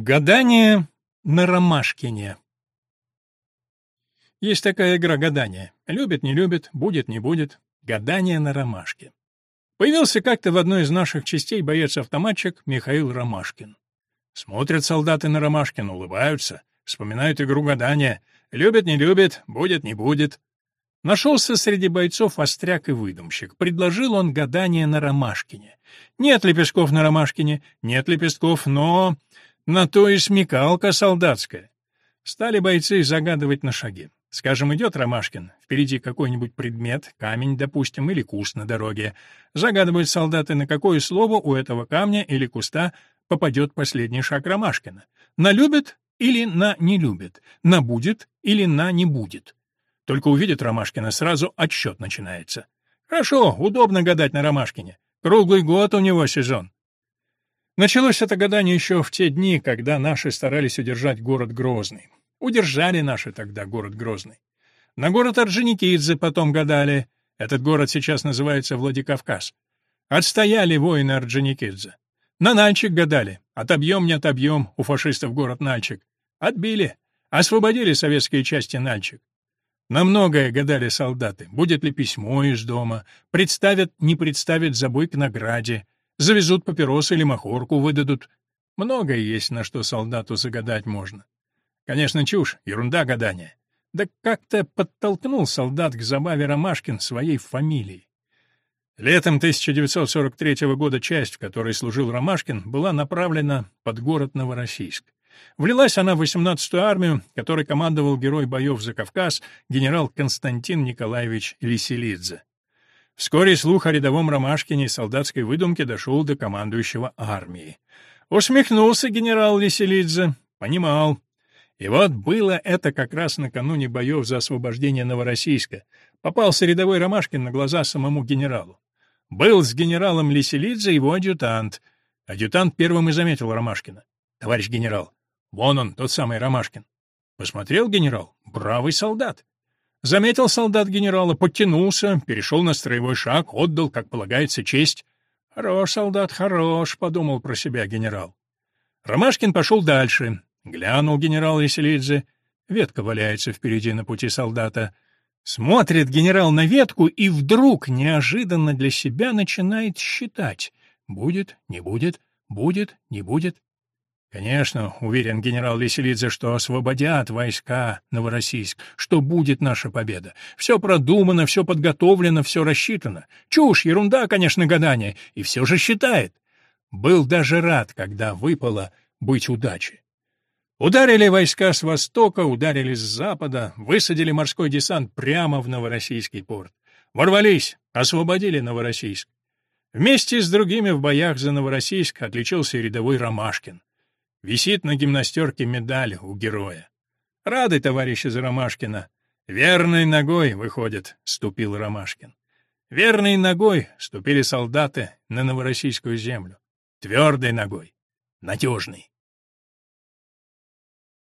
Гадание на Ромашкине Есть такая игра гадания. Любит, не любит, будет, не будет. Гадание на Ромашке. Появился как-то в одной из наших частей боец-автоматчик Михаил Ромашкин. Смотрят солдаты на Ромашкина, улыбаются, вспоминают игру гадания. Любит, не любит, будет, не будет. Нашелся среди бойцов остряк и выдумщик. Предложил он гадание на Ромашкине. Нет лепестков на Ромашкине, нет лепестков, но... На то и смекалка солдатская. Стали бойцы загадывать на шаге. Скажем, идет Ромашкин, впереди какой-нибудь предмет, камень, допустим, или куст на дороге. Загадывают солдаты, на какое слово у этого камня или куста попадет последний шаг Ромашкина. На любит или на не любит, на будет или на не будет. Только увидит Ромашкина, сразу отсчет начинается. Хорошо, удобно гадать на Ромашкине. Круглый год у него сезон. Началось это гадание еще в те дни, когда наши старались удержать город Грозный. Удержали наши тогда город Грозный. На город Орджоникидзе потом гадали. Этот город сейчас называется Владикавказ. Отстояли воины Орджоникидзе. На Нальчик гадали. Отобьем, не отобьем у фашистов город Нальчик. Отбили. Освободили советские части Нальчик. На многое гадали солдаты. Будет ли письмо из дома? Представят, не представят забой к награде? Завезут папиросы или махорку выдадут. Многое есть, на что солдату загадать можно. Конечно, чушь, ерунда гадания. Да как-то подтолкнул солдат к забаве Ромашкин своей фамилией. Летом 1943 года часть, в которой служил Ромашкин, была направлена под город Новороссийск. Влилась она в 18-ю армию, которой командовал герой боев за Кавказ генерал Константин Николаевич Лиселидзе. Вскоре слух о рядовом Ромашкине и солдатской выдумке дошел до командующего армией. Усмехнулся генерал Веселидзе, понимал. И вот было это как раз накануне боев за освобождение Новороссийска. Попался рядовой Ромашкин на глаза самому генералу. Был с генералом Лиселидзе его адъютант. Адъютант первым и заметил Ромашкина. «Товарищ генерал, вон он, тот самый Ромашкин». Посмотрел генерал, бравый солдат. Заметил солдат генерала, подтянулся, перешел на строевой шаг, отдал, как полагается, честь. «Хорош, солдат, хорош», — подумал про себя генерал. Ромашкин пошел дальше. Глянул генерал Веселидзе. Ветка валяется впереди на пути солдата. Смотрит генерал на ветку и вдруг, неожиданно для себя, начинает считать. Будет, не будет, будет, не будет. Конечно, уверен генерал Веселидзе, что освободят войска Новороссийск, что будет наша победа. Все продумано, все подготовлено, все рассчитано. Чушь, ерунда, конечно, гадание, и все же считает. Был даже рад, когда выпало быть удачей. Ударили войска с востока, ударили с запада, высадили морской десант прямо в Новороссийский порт. Ворвались, освободили Новороссийск. Вместе с другими в боях за Новороссийск отличился рядовой Ромашкин. Висит на гимнастерке медаль у героя. Рады, товарищи за Ромашкина. Верной ногой, выходит, ступил Ромашкин. Верной ногой ступили солдаты на новороссийскую землю. Твердой ногой, надежной.